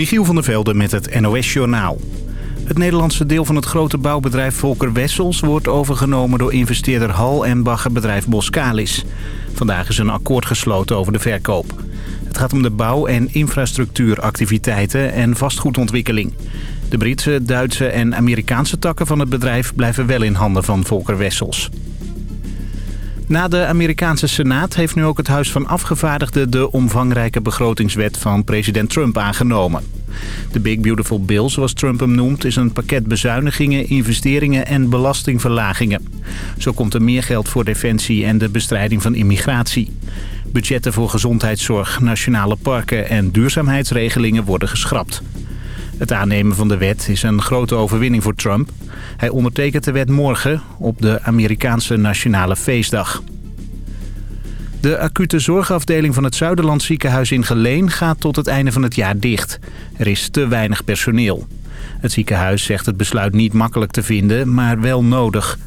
Michiel van der Velde met het NOS-journaal. Het Nederlandse deel van het grote bouwbedrijf Volker Wessels... wordt overgenomen door investeerder Hal en baggerbedrijf Boskalis. Vandaag is een akkoord gesloten over de verkoop. Het gaat om de bouw- en infrastructuuractiviteiten en vastgoedontwikkeling. De Britse, Duitse en Amerikaanse takken van het bedrijf... blijven wel in handen van Volker Wessels. Na de Amerikaanse Senaat heeft nu ook het Huis van Afgevaardigden... de omvangrijke begrotingswet van president Trump aangenomen. De Big Beautiful Bill, zoals Trump hem noemt... is een pakket bezuinigingen, investeringen en belastingverlagingen. Zo komt er meer geld voor defensie en de bestrijding van immigratie. Budgetten voor gezondheidszorg, nationale parken en duurzaamheidsregelingen worden geschrapt. Het aannemen van de wet is een grote overwinning voor Trump. Hij ondertekent de wet morgen op de Amerikaanse Nationale Feestdag. De acute zorgafdeling van het Zuiderland ziekenhuis in Geleen gaat tot het einde van het jaar dicht. Er is te weinig personeel. Het ziekenhuis zegt het besluit niet makkelijk te vinden, maar wel nodig.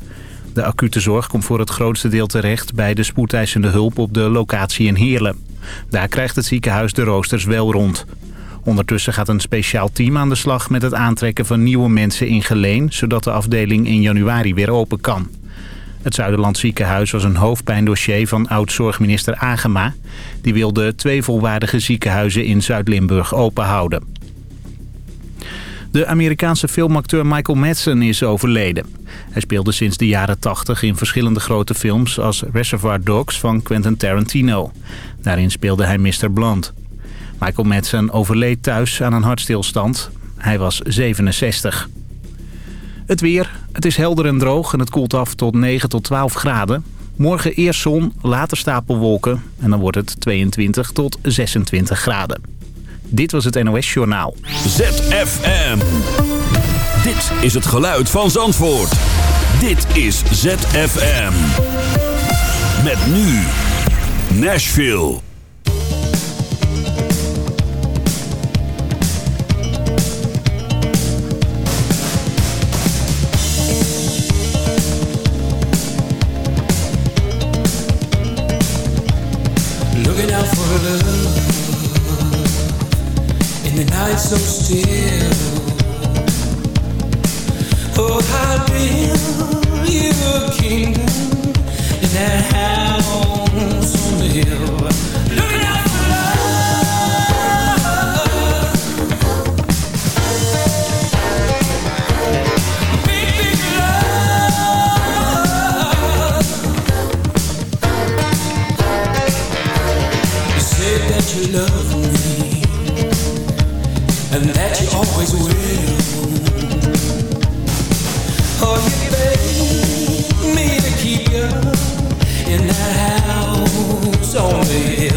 De acute zorg komt voor het grootste deel terecht bij de spoedeisende hulp op de locatie in Heerlen. Daar krijgt het ziekenhuis de roosters wel rond. Ondertussen gaat een speciaal team aan de slag met het aantrekken van nieuwe mensen in Geleen... zodat de afdeling in januari weer open kan. Het Zuiderland ziekenhuis was een hoofdpijndossier van oud-zorgminister Agema. Die wilde twee volwaardige ziekenhuizen in Zuid-Limburg openhouden. De Amerikaanse filmacteur Michael Madsen is overleden. Hij speelde sinds de jaren 80 in verschillende grote films als Reservoir Dogs van Quentin Tarantino. Daarin speelde hij Mr. Blunt. Michael Madsen overleed thuis aan een hartstilstand. Hij was 67. Het weer. Het is helder en droog en het koelt af tot 9 tot 12 graden. Morgen eerst zon, later stapelwolken en dan wordt het 22 tot 26 graden. Dit was het NOS Journaal. ZFM. Dit is het geluid van Zandvoort. Dit is ZFM. Met nu Nashville. Oh, kingdom in that house on the hill. Looking out always will. Oh, you me to keep you in that house on the hill,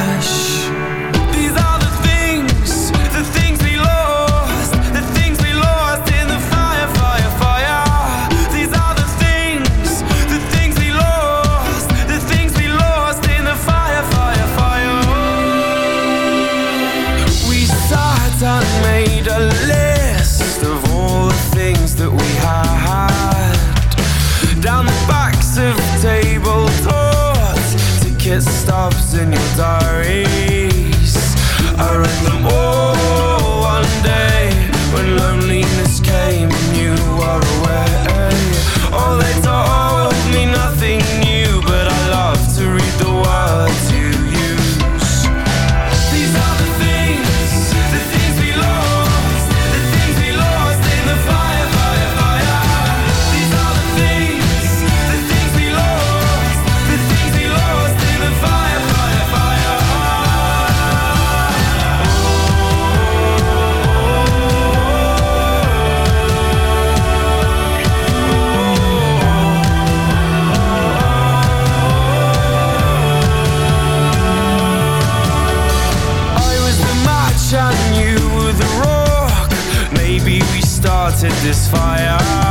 shot you with a rock. Maybe we started this fire.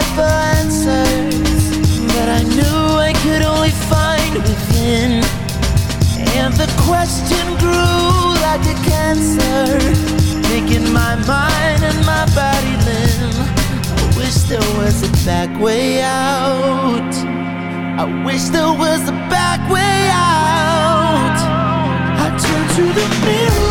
find within. And the question grew like a cancer, making my mind and my body limb. I wish there was a back way out. I wish there was a back way out. I turn to the mirror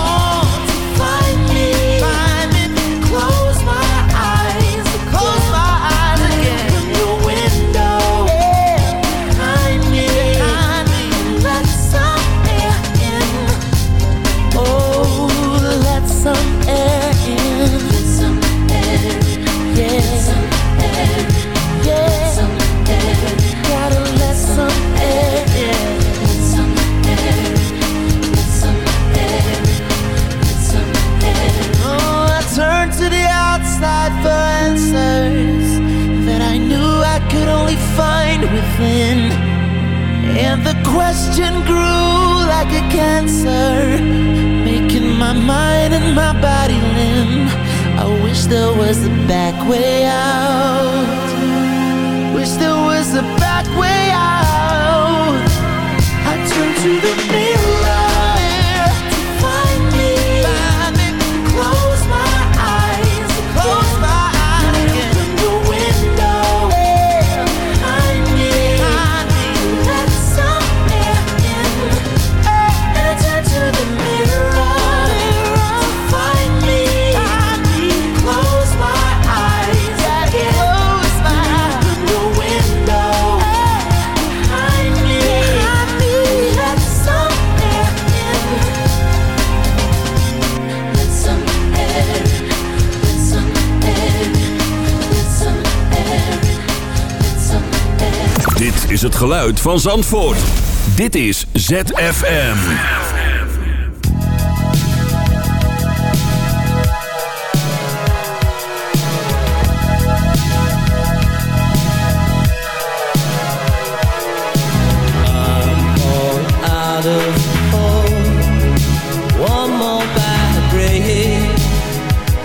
van Zandvoort. Dit is ZFM.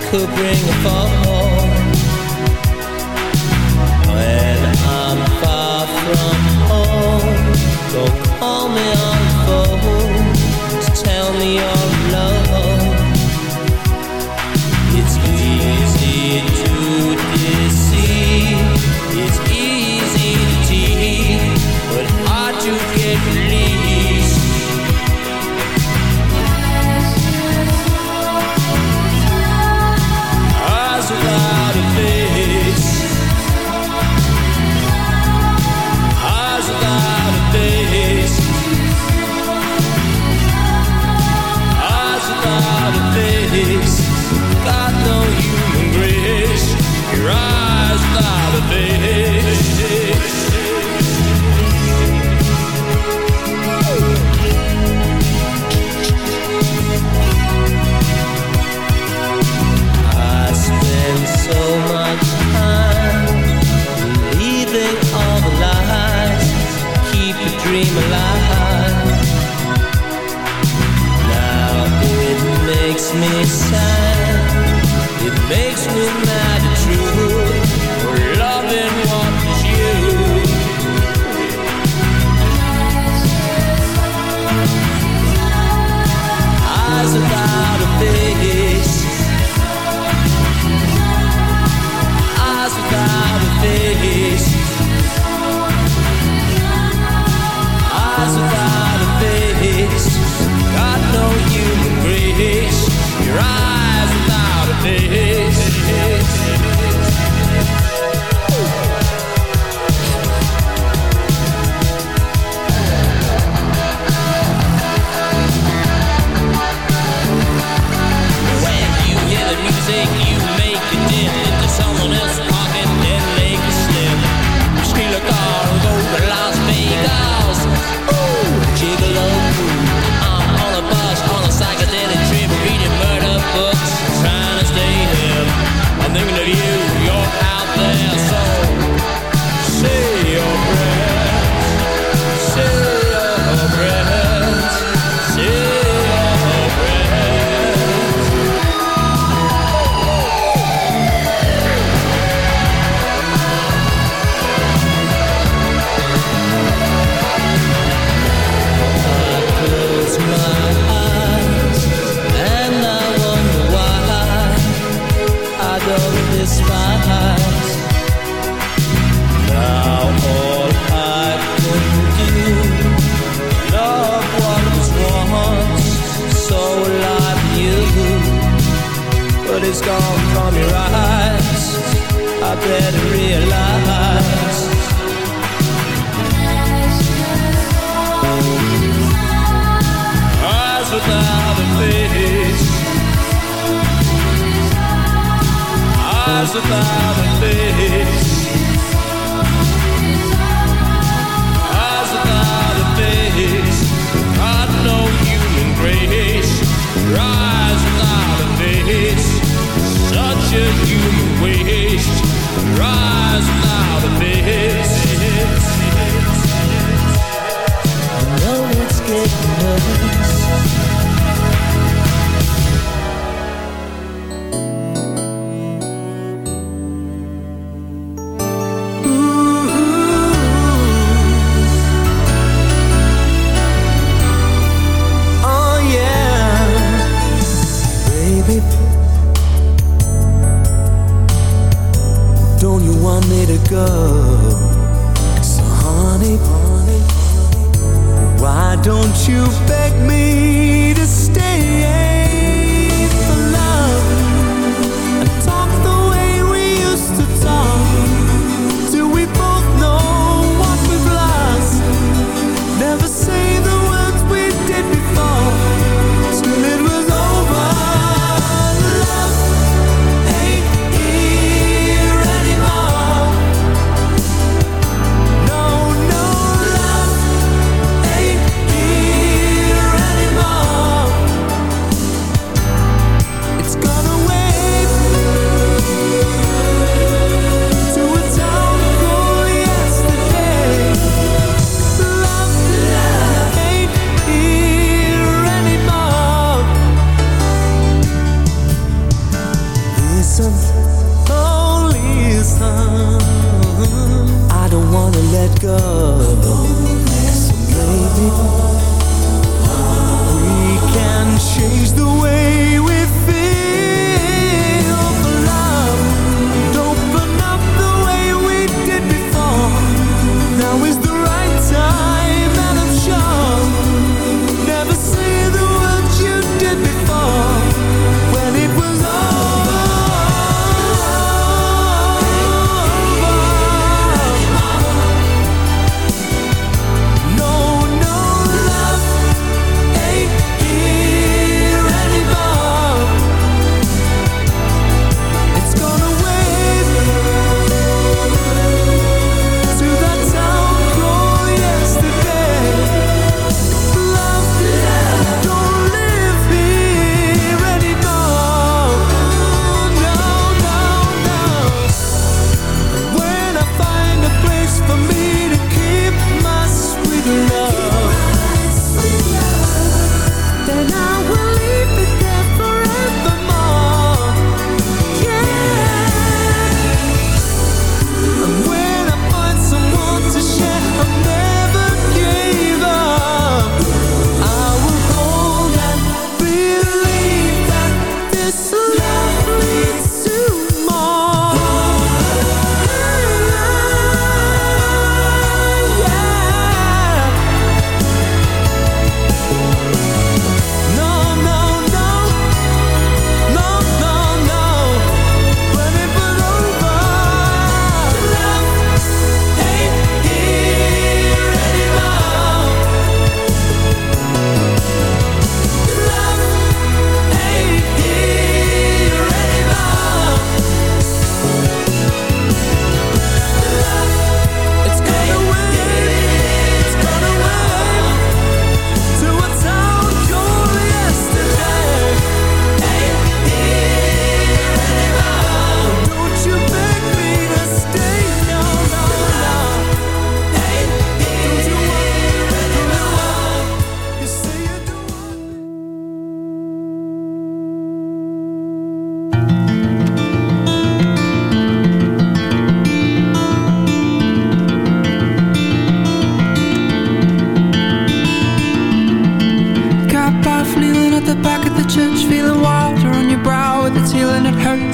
Could bring a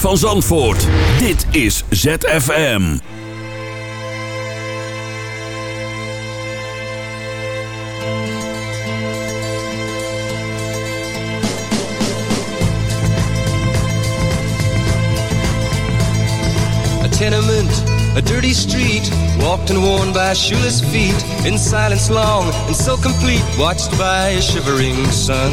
Van Zandvoort. Dit is ZFM. A tenement, a dirty street, walked and worn by shoeless feet, in silence long and so complete, watched by a shivering sun.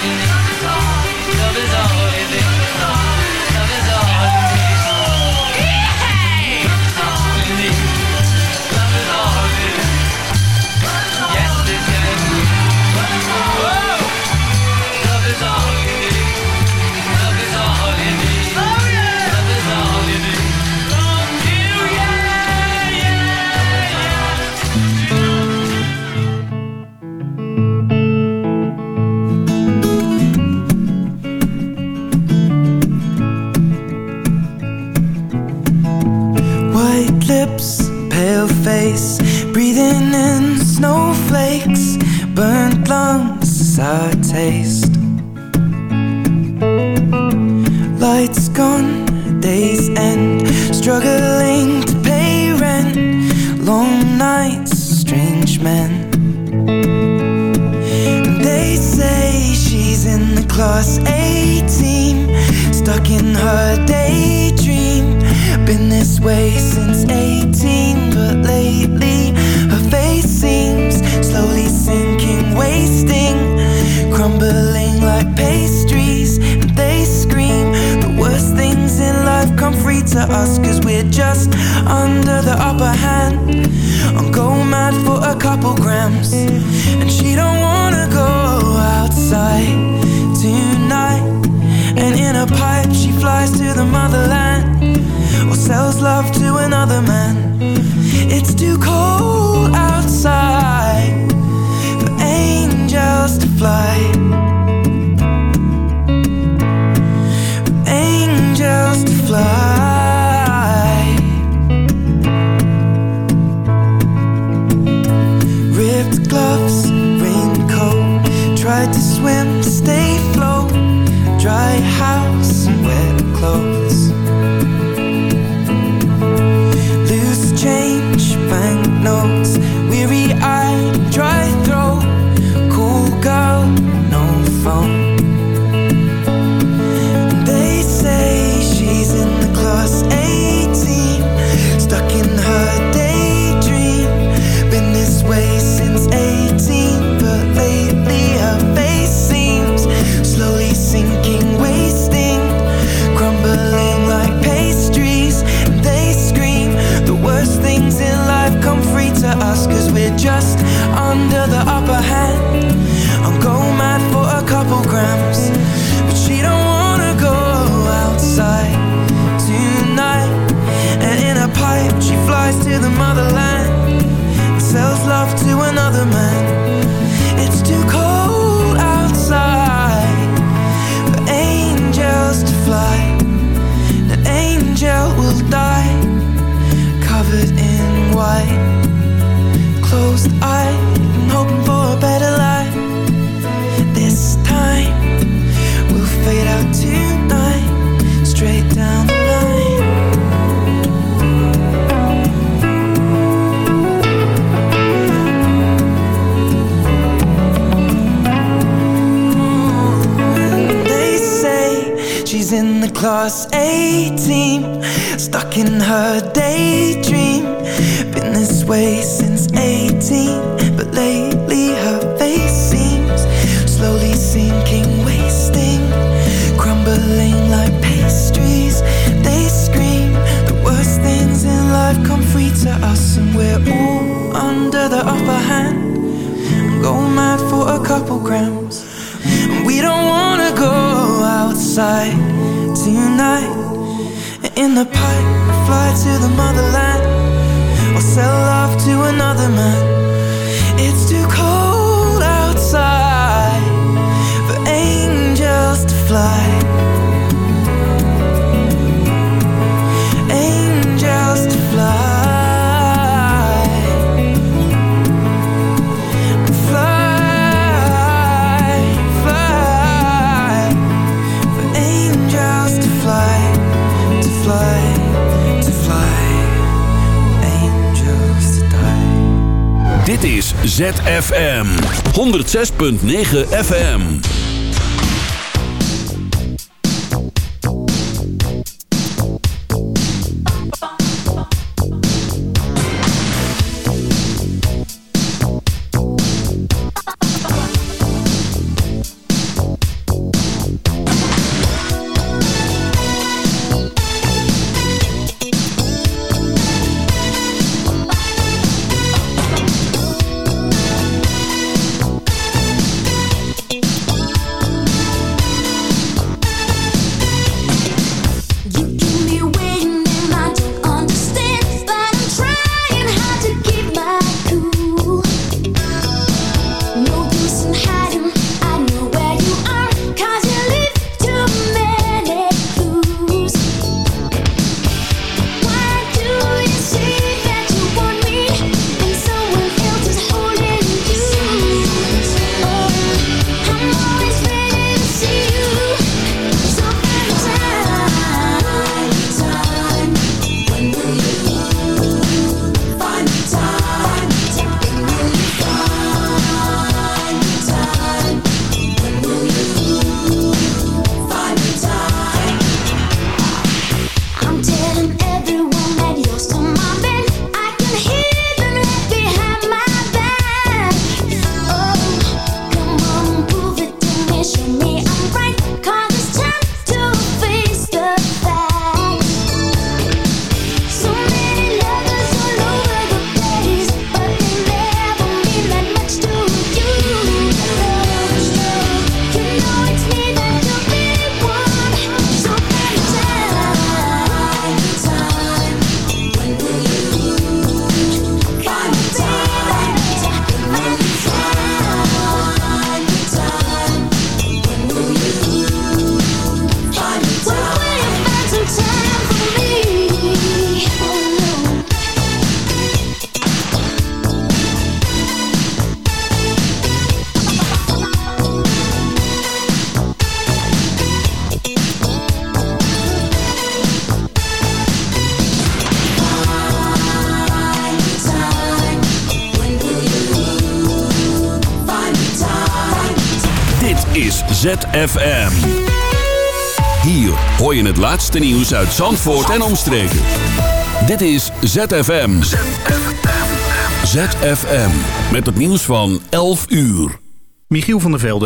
Bye. Stuck in her daydream. Been this way ZFM. 106.9 FM laatste nieuws uit Zandvoort en omstreken. Dit is ZFM. ZFM. Met het nieuws van 11 uur. Michiel van der Velde.